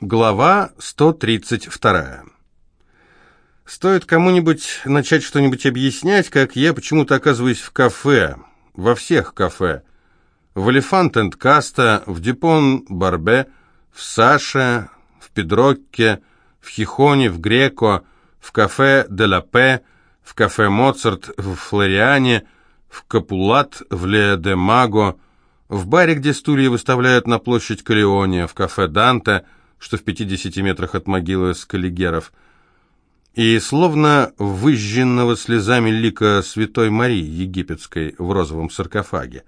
Глава 132. Стоит кому-нибудь начать что-нибудь объяснять, как я почему-то оказываюсь в кафе, во всех кафе. В Элефант энд Каста, в Дюпон Барбе, в Саше, в Педрокке, в Хихоне, в Греко, в кафе Де Ла Пе, в кафе Моцарт, в Флориане, в Капулат, в Ле де Маго, в баре, где стулья выставляют на площадь Калеония, в кафе Данте, что в 50 метрах от могилы Скаллигеров, и словно выжженного слезами лика Святой Марии Египетской в розовом саркофаге.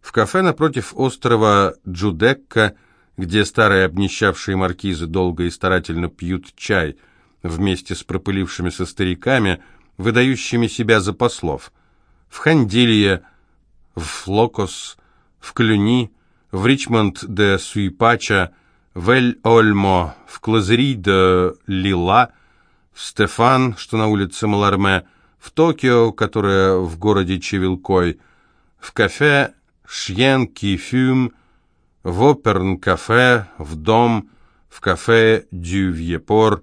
В кафе напротив острова Джудекка, где старые обнищавшие маркизы долго и старательно пьют чай вместе с пропылившимися стариками, выдающими себя за послов. В Хандилье, в Локос, в Клюни, в Ричмонд де Суипача, в Эль-Ольмо, в Клазери де Лила, в Стефан, что на улице Маларме, в Токио, которое в городе Чевилкой, в кафе Шьен Кифюм, в Оперн-кафе, в Дом, в кафе Дю Вьепор,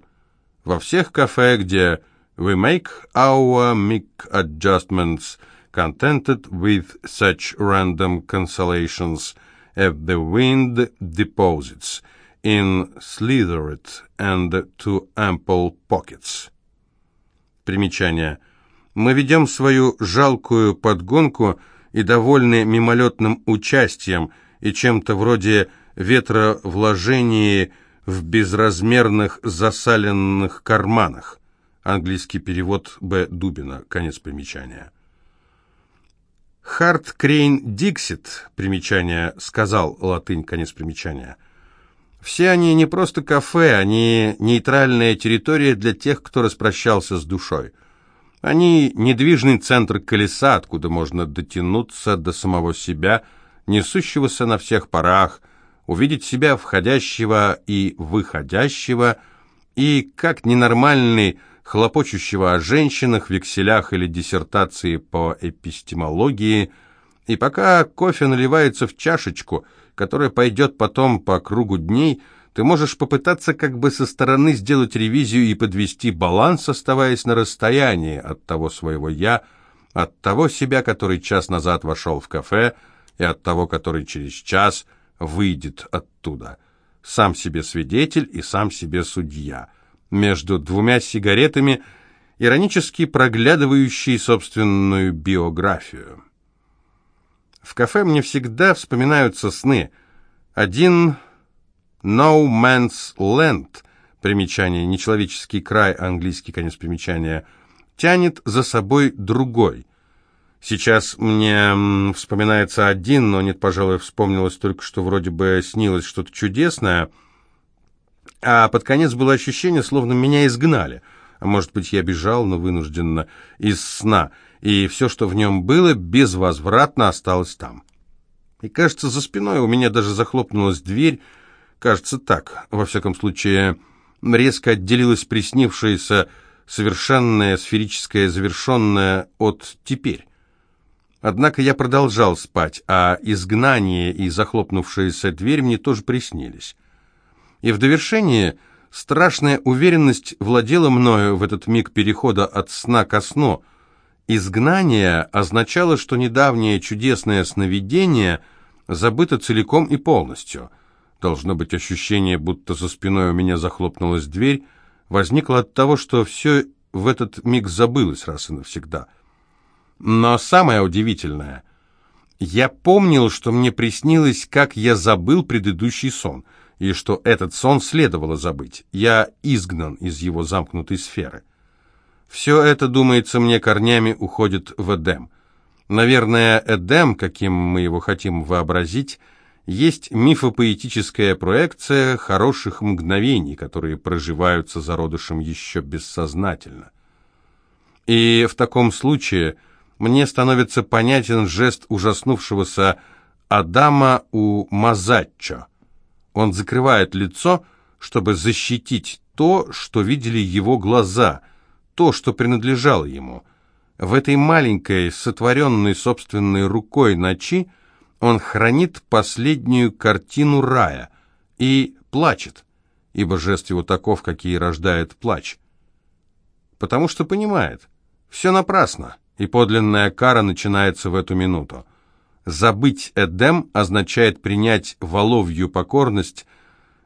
во всех кафе, где we make our mic adjustments contented with such random consolations as the wind deposits in slithered and to ample pockets. Примечание. Мы ведем свою жалкую подгонку и довольны мимолетным участием и чем-то вроде ветровложении в безразмерных засаленных карманах. Английский перевод Б. Дубина. Конец примечания. Харт Крейн Диксит, примечание, сказал, латынь, конец примечания. Все они не просто кафе, они нейтральная территория для тех, кто распрощался с душой. Они недвижный центр колеса, откуда можно дотянуться до самого себя, несущегося на всех парах, увидеть себя входящего и выходящего, и, как ненормальный, хлопочущего о женщинах, векселях или диссертации по эпистемологии, и пока кофе наливается в чашечку – которая пойдет потом по кругу дней, ты можешь попытаться как бы со стороны сделать ревизию и подвести баланс, оставаясь на расстоянии от того своего «я», от того себя, который час назад вошел в кафе, и от того, который через час выйдет оттуда. Сам себе свидетель и сам себе судья. Между двумя сигаретами, иронически проглядывающий собственную биографию. В кафе мне всегда вспоминаются сны. Один «No Man's Land» примечание, нечеловеческий край, английский конец примечания, тянет за собой другой. Сейчас мне вспоминается один, но нет, пожалуй, вспомнилось только, что вроде бы снилось что-то чудесное, а под конец было ощущение, словно меня изгнали. А может быть, я бежал, но вынужденно, из сна — и все, что в нем было, безвозвратно осталось там. И, кажется, за спиной у меня даже захлопнулась дверь, кажется так, во всяком случае, резко отделилась приснившаяся совершенная сферическая завершенная от «теперь». Однако я продолжал спать, а изгнание и захлопнувшаяся дверь мне тоже приснились. И в довершение страшная уверенность владела мною в этот миг перехода от сна ко сну, Изгнание означало, что недавнее чудесное сновидение забыто целиком и полностью. Должно быть ощущение, будто за спиной у меня захлопнулась дверь, возникло от того, что все в этот миг забылось раз и навсегда. Но самое удивительное, я помнил, что мне приснилось, как я забыл предыдущий сон, и что этот сон следовало забыть. Я изгнан из его замкнутой сферы. Все это, думается мне, корнями уходит в Эдем. Наверное, Эдем, каким мы его хотим вообразить, есть мифопоэтическая проекция хороших мгновений, которые проживаются зародышем еще бессознательно. И в таком случае мне становится понятен жест ужаснувшегося Адама у Мазаччо. Он закрывает лицо, чтобы защитить то, что видели его глаза – то, что принадлежало ему. В этой маленькой, сотворенной собственной рукой ночи он хранит последнюю картину рая и плачет. ибо жест его таков, какие рождает плач. Потому что понимает, все напрасно, и подлинная кара начинается в эту минуту. Забыть Эдем означает принять воловью покорность,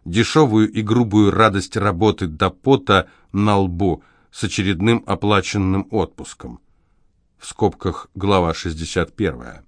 дешевую и грубую радость работы до пота на лбу с очередным оплаченным отпуском. В скобках глава 61.